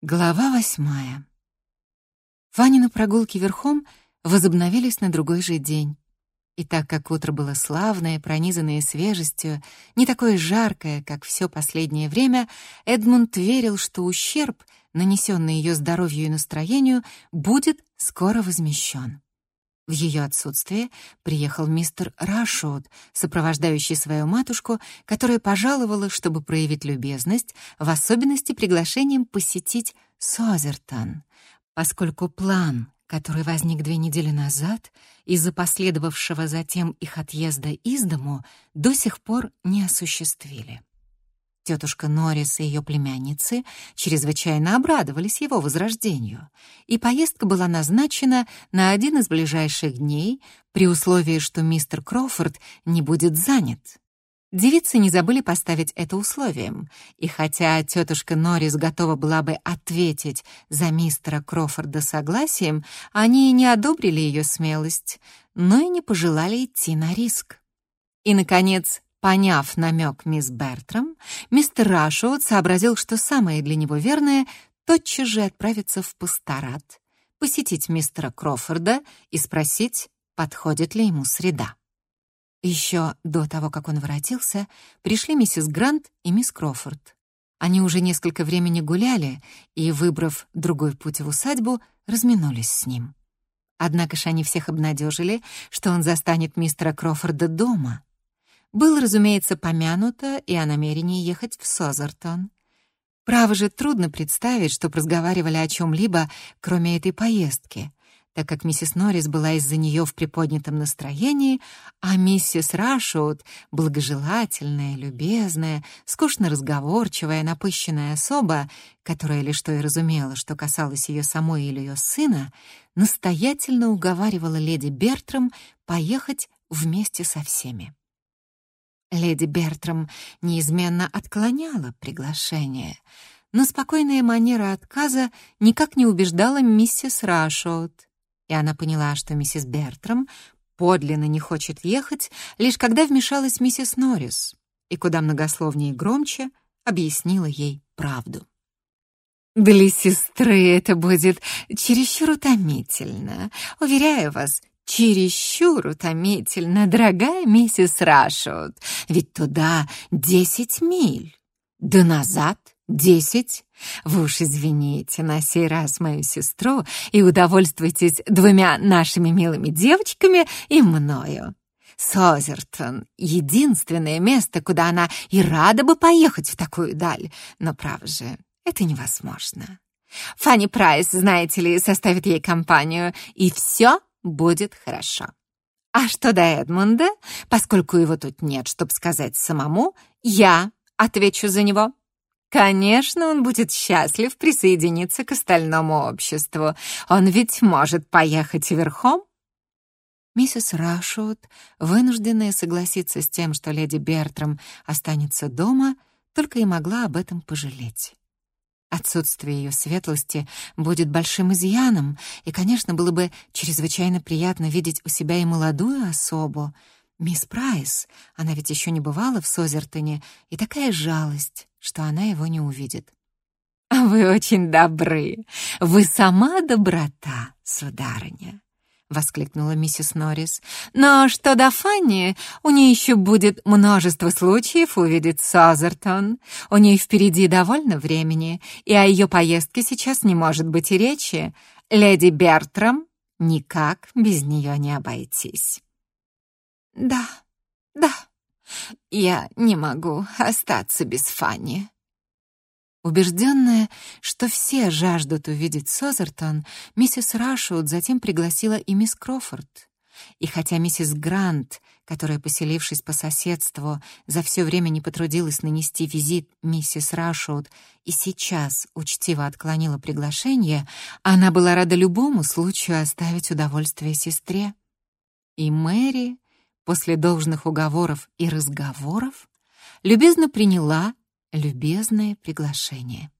Глава восьмая. Ванины прогулки верхом возобновились на другой же день. И так как утро было славное, пронизанное свежестью, не такое жаркое, как все последнее время, Эдмунд верил, что ущерб, нанесенный ее здоровью и настроению, будет скоро возмещен. В ее отсутствие приехал мистер Рашоуд, сопровождающий свою матушку, которая пожаловала, чтобы проявить любезность, в особенности приглашением посетить Созертон, поскольку план, который возник две недели назад, из-за последовавшего затем их отъезда из дому, до сих пор не осуществили. Тетушка Норрис и ее племянницы чрезвычайно обрадовались его возрождению, и поездка была назначена на один из ближайших дней при условии, что мистер Кроуфорд не будет занят. Девицы не забыли поставить это условием, и хотя тетушка Норрис готова была бы ответить за мистера Кроуфорда согласием, они не одобрили ее смелость, но и не пожелали идти на риск. И, наконец, Поняв намек мисс Бертрам, мистер Рашоуд сообразил, что самое для него верное — тотчас же отправиться в пасторат, посетить мистера Крофорда и спросить, подходит ли ему среда. Еще до того, как он воротился, пришли миссис Грант и мисс Крофорд. Они уже несколько времени гуляли и, выбрав другой путь в усадьбу, разминулись с ним. Однако ж они всех обнадежили, что он застанет мистера Крофорда дома — было, разумеется, помянуто и о намерении ехать в Созертон. Право же, трудно представить, чтоб разговаривали о чем-либо, кроме этой поездки, так как миссис Норрис была из-за нее в приподнятом настроении, а миссис Рашоуд, благожелательная, любезная, скучно разговорчивая, напыщенная особа, которая лишь то и разумела, что касалось ее самой или ее сына, настоятельно уговаривала леди Бертрам поехать вместе со всеми. Леди Бертрам неизменно отклоняла приглашение, но спокойная манера отказа никак не убеждала миссис Рашоуд, и она поняла, что миссис Бертрам подлинно не хочет ехать, лишь когда вмешалась миссис Норрис и куда многословнее и громче объяснила ей правду. «Для сестры это будет чересчур утомительно. Уверяю вас, чересчур утомительно, дорогая миссис Рашут, ведь туда десять миль, да назад десять. Вы уж извините на сей раз мою сестру и удовольствуйтесь двумя нашими милыми девочками и мною. Созертон — единственное место, куда она и рада бы поехать в такую даль, но, право же, это невозможно. Фанни Прайс, знаете ли, составит ей компанию, и все будет хорошо. А что до Эдмунда, поскольку его тут нет, чтобы сказать самому, я отвечу за него. Конечно, он будет счастлив присоединиться к остальному обществу. Он ведь может поехать верхом. Миссис Рашут, вынужденная согласиться с тем, что леди Бертрам останется дома, только и могла об этом пожалеть. Отсутствие ее светлости будет большим изъяном, и, конечно, было бы чрезвычайно приятно видеть у себя и молодую особу. Мисс Прайс, она ведь еще не бывала в Созертоне, и такая жалость, что она его не увидит. «Вы очень добры. Вы сама доброта, сударыня», — воскликнула миссис Норрис. «Но что до Фанни, у нее еще будет множество случаев увидеть Сазертон. У нее впереди довольно времени, и о ее поездке сейчас не может быть и речи. Леди Бертрам никак без нее не обойтись». «Да, да, я не могу остаться без Фанни», Убежденная, что все жаждут увидеть Созертон, миссис Рашwood затем пригласила и мисс Крофорд. И хотя миссис Грант, которая, поселившись по соседству, за все время не потрудилась нанести визит миссис Рашwood и сейчас учтиво отклонила приглашение, она была рада любому случаю оставить удовольствие сестре. И Мэри, после должных уговоров и разговоров, любезно приняла любезное приглашение.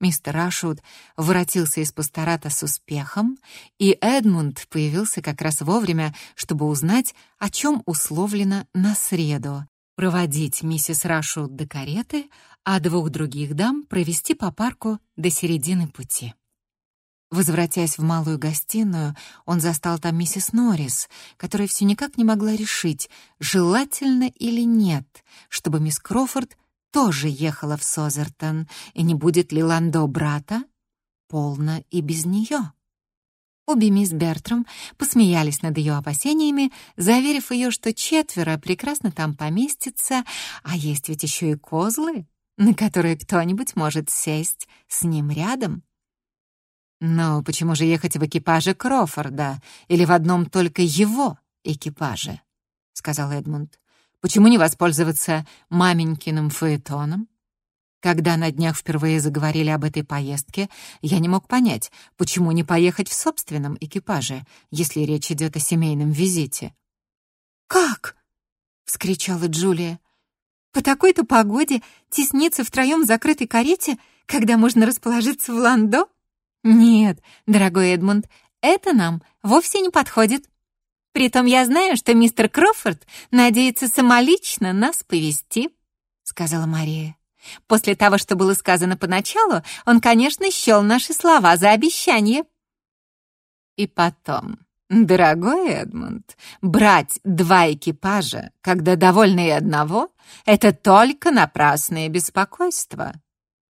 Мистер Рашуд воротился из пастората с успехом, и Эдмунд появился как раз вовремя, чтобы узнать, о чем условлено на среду, проводить миссис Рашуд до кареты, а двух других дам провести по парку до середины пути. Возвратясь в малую гостиную, он застал там миссис Норрис, которая все никак не могла решить, желательно или нет, чтобы мисс Крофорд тоже ехала в Созертон, и не будет ли Ландо брата полно и без нее. Обе мисс Бертрам посмеялись над ее опасениями, заверив ее, что четверо прекрасно там поместится, а есть ведь еще и козлы, на которые кто-нибудь может сесть с ним рядом. Но почему же ехать в экипаже Крофорда или в одном только его экипаже? сказал Эдмунд. Почему не воспользоваться маменькиным фаэтоном? Когда на днях впервые заговорили об этой поездке, я не мог понять, почему не поехать в собственном экипаже, если речь идет о семейном визите. «Как?» — вскричала Джулия. «По такой-то погоде тесниться втроем в закрытой карете, когда можно расположиться в ландо?» «Нет, дорогой Эдмунд, это нам вовсе не подходит. Притом я знаю, что мистер Крофорд надеется самолично нас повести», — сказала Мария. «После того, что было сказано поначалу, он, конечно, счел наши слова за обещание». «И потом, дорогой Эдмунд, брать два экипажа, когда довольны и одного, это только напрасное беспокойство», —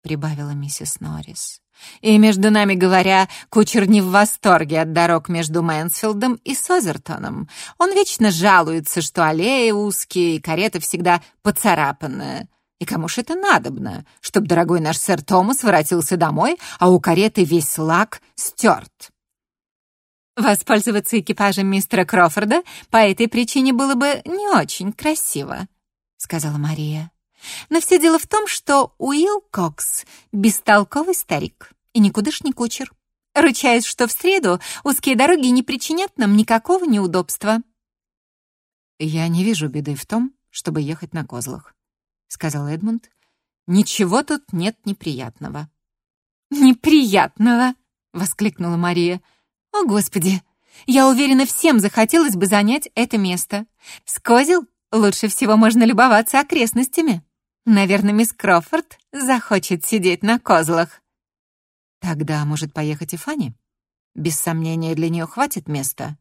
прибавила миссис Норрис. И, между нами говоря, кучер не в восторге от дорог между Мэнсфилдом и Созертоном. Он вечно жалуется, что аллеи узкие, и карета всегда поцарапанная. И кому ж это надобно, чтоб дорогой наш сэр Томас воротился домой, а у кареты весь лак стерт? Воспользоваться экипажем мистера Крофорда по этой причине было бы не очень красиво, сказала Мария. Но все дело в том, что Уилл Кокс — бестолковый старик и никудышний кучер. Ручаюсь, что в среду узкие дороги не причинят нам никакого неудобства. «Я не вижу беды в том, чтобы ехать на козлах», — сказал Эдмунд. «Ничего тут нет неприятного». «Неприятного!» — воскликнула Мария. «О, Господи! Я уверена, всем захотелось бы занять это место. С козел лучше всего можно любоваться окрестностями». Наверное, мисс Крофорд захочет сидеть на козлах. Тогда, может, поехать и Фанни? Без сомнения, для нее хватит места.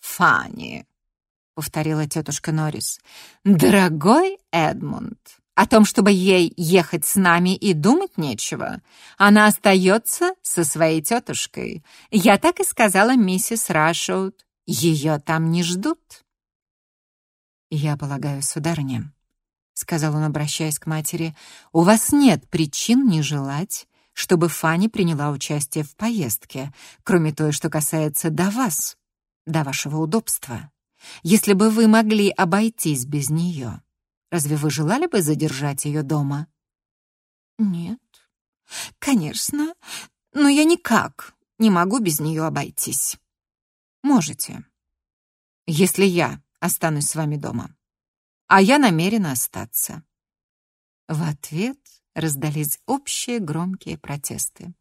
Фанни, повторила тетушка Норрис. Дорогой Эдмунд, о том, чтобы ей ехать с нами и думать нечего. Она остается со своей тетушкой. Я так и сказала миссис Рашоуд. Ее там не ждут. Я полагаю, сударыня, — сказал он, обращаясь к матери, — «у вас нет причин не желать, чтобы Фанни приняла участие в поездке, кроме той, что касается до вас, до вашего удобства. Если бы вы могли обойтись без нее, разве вы желали бы задержать ее дома?» «Нет, конечно, но я никак не могу без нее обойтись». «Можете, если я останусь с вами дома» а я намерена остаться». В ответ раздались общие громкие протесты.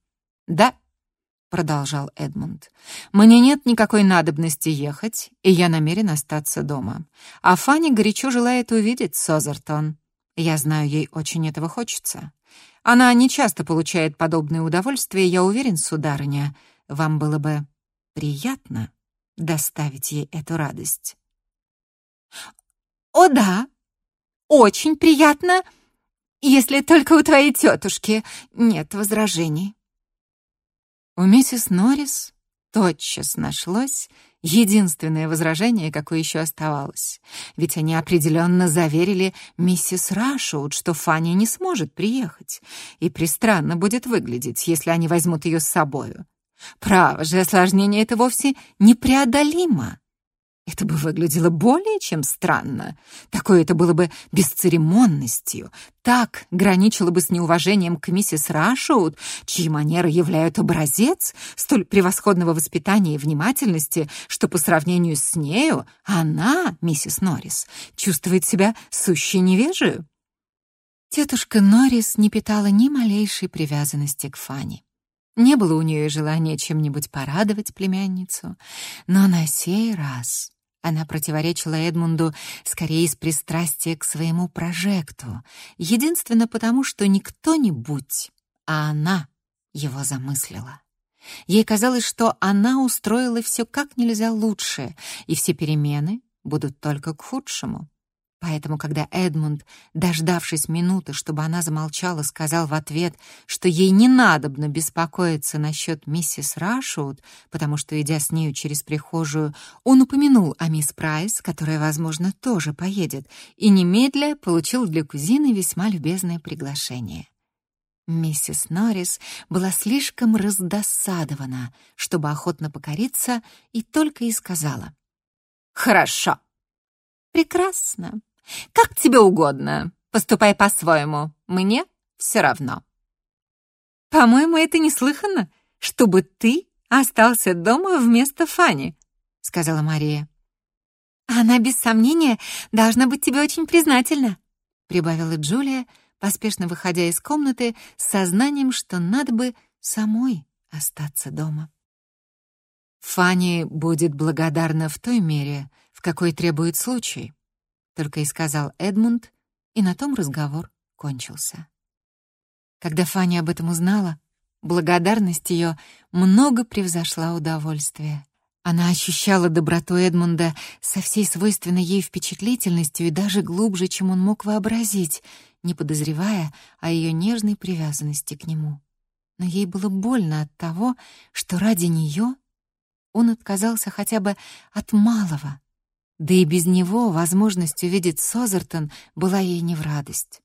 «Да», — продолжал Эдмунд, — «мне нет никакой надобности ехать, и я намерен остаться дома. А Фанни горячо желает увидеть Созертон. Я знаю, ей очень этого хочется. Она не часто получает подобные удовольствия, я уверен, сударыня, вам было бы приятно доставить ей эту радость». «О да, очень приятно, если только у твоей тетушки нет возражений». У миссис Норрис тотчас нашлось единственное возражение, какое еще оставалось. Ведь они определенно заверили миссис Рашоуд, что Фанни не сможет приехать, и пристранно будет выглядеть, если они возьмут ее с собою. Право же, осложнение это вовсе непреодолимо. Это бы выглядело более чем странно. Такое это было бы бесцеремонностью. Так граничило бы с неуважением к миссис Рашоуд, чьи манеры являют образец столь превосходного воспитания и внимательности, что по сравнению с нею она, миссис Норрис, чувствует себя сущей невежею. Тетушка Норрис не питала ни малейшей привязанности к Фанни. Не было у нее желания чем-нибудь порадовать племянницу, но на сей раз Она противоречила Эдмунду скорее из пристрастия к своему прожекту, единственно потому, что не кто-нибудь, а она его замыслила. Ей казалось, что она устроила все как нельзя лучше, и все перемены будут только к худшему. Поэтому, когда Эдмунд, дождавшись минуты, чтобы она замолчала, сказал в ответ, что ей не надобно беспокоиться насчет миссис Рашоуд, потому что, идя с нею через прихожую, он упомянул о мисс Прайс, которая, возможно, тоже поедет, и немедля получил для кузины весьма любезное приглашение. Миссис Норрис была слишком раздосадована, чтобы охотно покориться, и только и сказала. «Хорошо. Прекрасно. Как тебе угодно. Поступай по-своему. Мне все равно». «По-моему, это неслыханно, чтобы ты остался дома вместо Фани», — сказала Мария. «Она, без сомнения, должна быть тебе очень признательна», — прибавила Джулия, — поспешно выходя из комнаты с сознанием, что надо бы самой остаться дома. «Фанни будет благодарна в той мере, в какой требует случай», только и сказал Эдмунд, и на том разговор кончился. Когда Фанни об этом узнала, благодарность ее много превзошла удовольствие. Она ощущала доброту Эдмунда со всей свойственной ей впечатлительностью и даже глубже, чем он мог вообразить, не подозревая о ее нежной привязанности к нему. Но ей было больно от того, что ради нее он отказался хотя бы от малого, да и без него возможность увидеть Созертон была ей не в радость.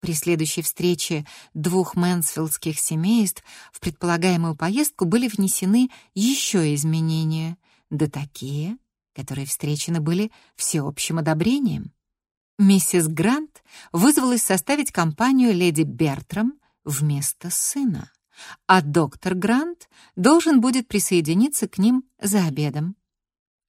При следующей встрече двух мэнсфилдских семейств в предполагаемую поездку были внесены еще изменения, да такие, которые встречены были всеобщим одобрением. Миссис Грант вызвалась составить компанию леди Бертрам вместо сына, а доктор Грант должен будет присоединиться к ним за обедом.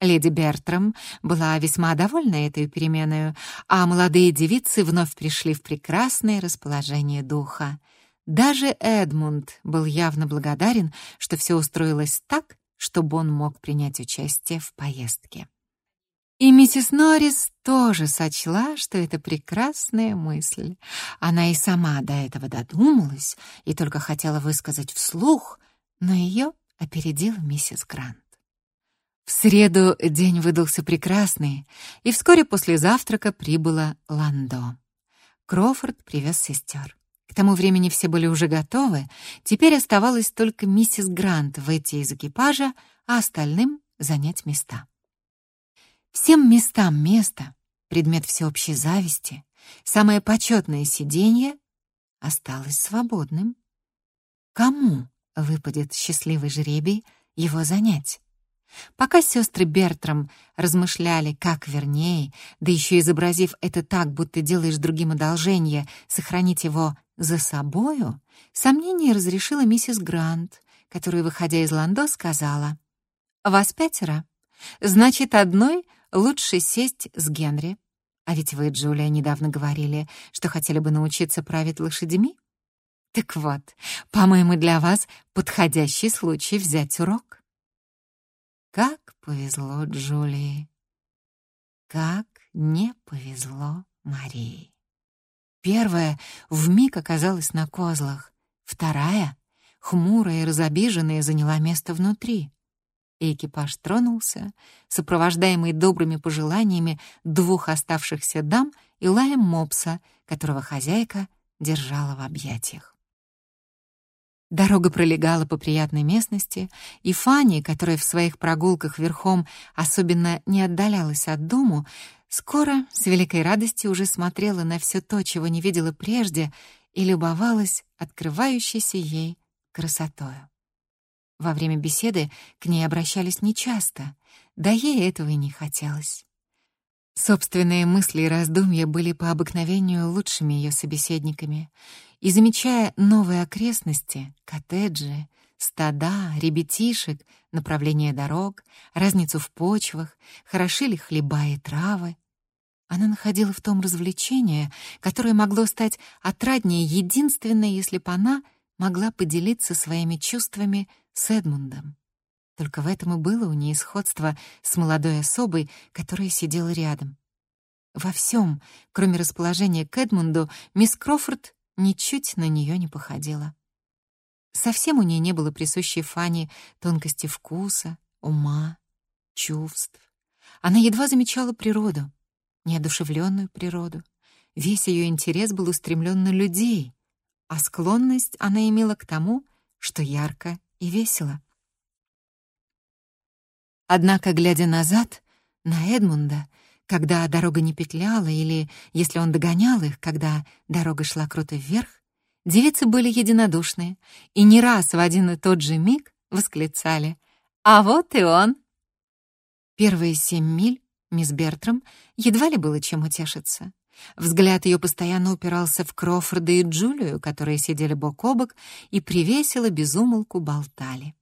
Леди Бертрам была весьма довольна этой переменой, а молодые девицы вновь пришли в прекрасное расположение духа. Даже Эдмунд был явно благодарен, что все устроилось так, чтобы он мог принять участие в поездке. И миссис Норрис тоже сочла, что это прекрасная мысль. Она и сама до этого додумалась и только хотела высказать вслух, но ее опередила миссис Грант. Среду день выдался прекрасный, и вскоре после завтрака прибыла Ландо. Крофорд привез сестер. К тому времени все были уже готовы, теперь оставалось только миссис Грант выйти из экипажа, а остальным занять места. Всем местам место, предмет всеобщей зависти, самое почетное сиденье осталось свободным. Кому выпадет счастливый жребий его занять? Пока сестры Бертрам размышляли, как вернее, да еще изобразив это так, будто делаешь другим одолжение, сохранить его за собою, сомнение разрешила миссис Грант, которая, выходя из Ландо, сказала, «Вас пятеро. Значит, одной лучше сесть с Генри. А ведь вы, Джулия, недавно говорили, что хотели бы научиться править лошадьми. Так вот, по-моему, для вас подходящий случай взять урок. Как повезло Джулии. Как не повезло Марии. Первая вмиг оказалась на козлах, вторая, хмурая и разобиженная, заняла место внутри экипаж тронулся, сопровождаемый добрыми пожеланиями двух оставшихся дам и лаем мопса, которого хозяйка держала в объятиях. Дорога пролегала по приятной местности, и Фанни, которая в своих прогулках верхом особенно не отдалялась от дому, скоро с великой радостью уже смотрела на все то, чего не видела прежде, и любовалась открывающейся ей красотою. Во время беседы к ней обращались нечасто, да ей этого и не хотелось. Собственные мысли и раздумья были по обыкновению лучшими ее собеседниками, и, замечая новые окрестности, коттеджи, стада, ребятишек, направление дорог, разницу в почвах, хороши ли хлеба и травы, она находила в том развлечение, которое могло стать отраднее единственное, если бы она могла поделиться своими чувствами с Эдмундом. Только в этом и было у нее сходство с молодой особой, которая сидела рядом. Во всем, кроме расположения к Эдмунду, мисс Крофорд ничуть на нее не походила. Совсем у нее не было присущей Фанни тонкости вкуса, ума, чувств. Она едва замечала природу, неодушевленную природу. Весь ее интерес был устремлен на людей, а склонность она имела к тому, что ярко и весело. Однако, глядя назад на Эдмунда, когда дорога не петляла или если он догонял их, когда дорога шла круто вверх, девицы были единодушны и не раз в один и тот же миг восклицали «А вот и он!». Первые семь миль мисс Бертрам едва ли было чем утешиться. Взгляд ее постоянно упирался в Крофорда и Джулию, которые сидели бок о бок и привесело безумолку болтали.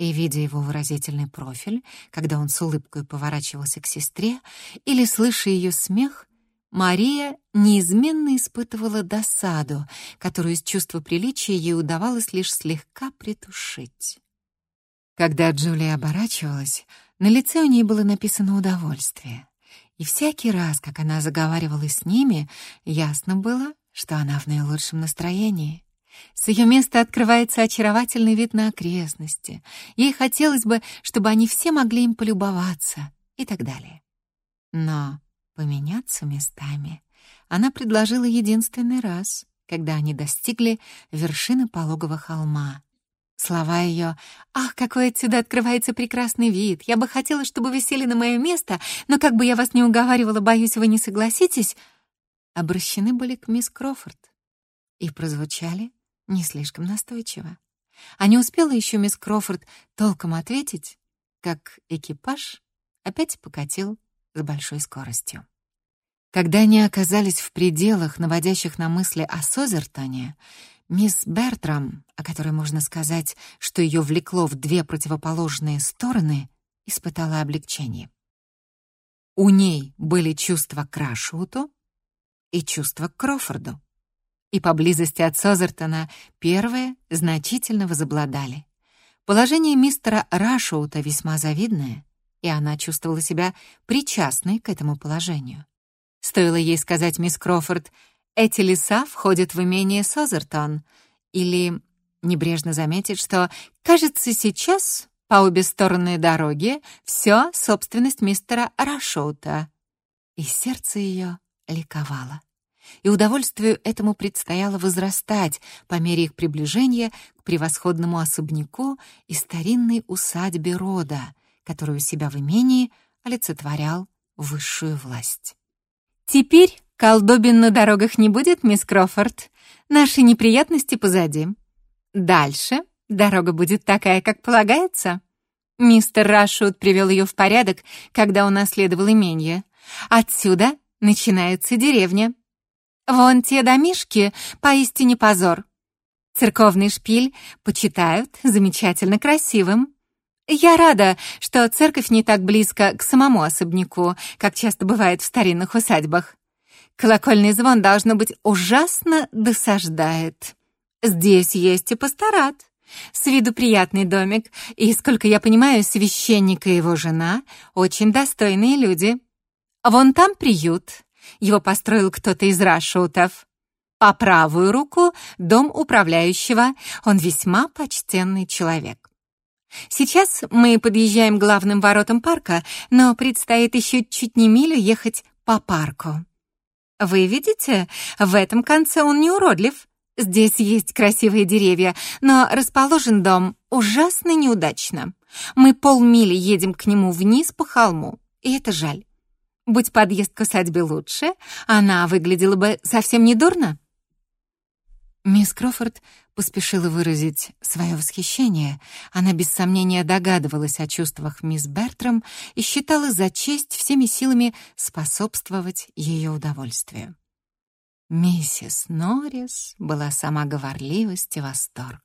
И, видя его выразительный профиль, когда он с улыбкой поворачивался к сестре, или слыша ее смех, Мария неизменно испытывала досаду, которую из чувства приличия ей удавалось лишь слегка притушить. Когда Джулия оборачивалась, на лице у ней было написано удовольствие. И всякий раз, как она заговаривала с ними, ясно было, что она в наилучшем настроении. С ее места открывается очаровательный вид на окрестности. Ей хотелось бы, чтобы они все могли им полюбоваться и так далее. Но поменяться местами она предложила единственный раз, когда они достигли вершины пологого холма. Слова ее «Ах, какой отсюда открывается прекрасный вид! Я бы хотела, чтобы вы сели на мое место, но как бы я вас не уговаривала, боюсь, вы не согласитесь», обращены были к мисс Крофорд и прозвучали не слишком настойчиво. А не успела еще мисс Крофорд толком ответить, как экипаж опять покатил с большой скоростью. Когда они оказались в пределах, наводящих на мысли о Созертоне, Мисс Бертрам, о которой можно сказать, что ее влекло в две противоположные стороны, испытала облегчение. У ней были чувства к Рашуту и чувства к Крофорду. И поблизости от Созертона первые значительно возобладали. Положение мистера Рашута весьма завидное, и она чувствовала себя причастной к этому положению. Стоило ей сказать мисс Крофорд — эти леса входят в имение Созертон. Или небрежно заметить, что, кажется, сейчас по обе стороны дороги все собственность мистера Рашоута. И сердце ее ликовало. И удовольствию этому предстояло возрастать по мере их приближения к превосходному особняку и старинной усадьбе рода, которую себя в имении олицетворял высшую власть. Теперь Колдобин на дорогах не будет, мисс Крофорд. Наши неприятности позади. Дальше дорога будет такая, как полагается. Мистер Рашут привел ее в порядок, когда он наследовал имение. Отсюда начинается деревня. Вон те домишки — поистине позор. Церковный шпиль почитают замечательно красивым. Я рада, что церковь не так близко к самому особняку, как часто бывает в старинных усадьбах. Колокольный звон, должно быть, ужасно досаждает. Здесь есть и пасторат. С виду приятный домик, и, сколько я понимаю, священник и его жена — очень достойные люди. Вон там приют. Его построил кто-то из Рашутов. По правую руку — дом управляющего. Он весьма почтенный человек. Сейчас мы подъезжаем к главным воротам парка, но предстоит еще чуть не милю ехать по парку. Вы видите, в этом конце он не уродлив. Здесь есть красивые деревья, но расположен дом ужасно неудачно. Мы полмили едем к нему вниз по холму, и это жаль. Будь подъезд к усадьбе лучше, она выглядела бы совсем недурно. Мисс Крофорд поспешила выразить свое восхищение. Она без сомнения догадывалась о чувствах мисс Бертрам и считала за честь всеми силами способствовать ее удовольствию. Миссис Норрис была сама говорливость и восторг.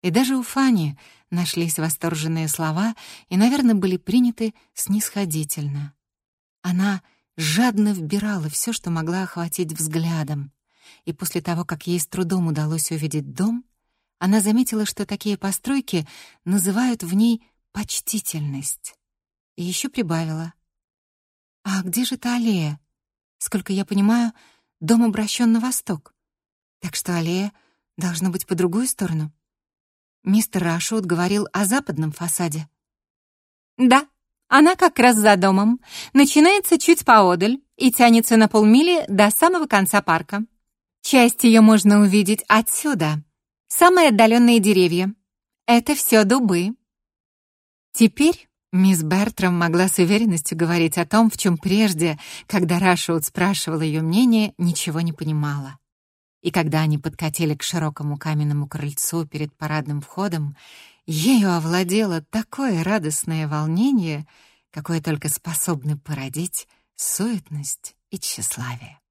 И даже у Фани нашлись восторженные слова и, наверное, были приняты снисходительно. Она жадно вбирала все, что могла охватить взглядом, и после того, как ей с трудом удалось увидеть дом, она заметила, что такие постройки называют в ней почтительность. И еще прибавила. «А где же та аллея? Сколько я понимаю, дом обращен на восток. Так что аллея должна быть по другую сторону». Мистер Рашут говорил о западном фасаде. «Да, она как раз за домом. Начинается чуть поодаль и тянется на полмили до самого конца парка. Часть ее можно увидеть отсюда. Самые отдаленные деревья. Это все дубы». Теперь мисс Бертрам могла с уверенностью говорить о том, в чем прежде, когда Рашоуд спрашивал ее мнение, ничего не понимала. И когда они подкатили к широкому каменному крыльцу перед парадным входом, ею овладело такое радостное волнение, какое только способны породить суетность и тщеславие.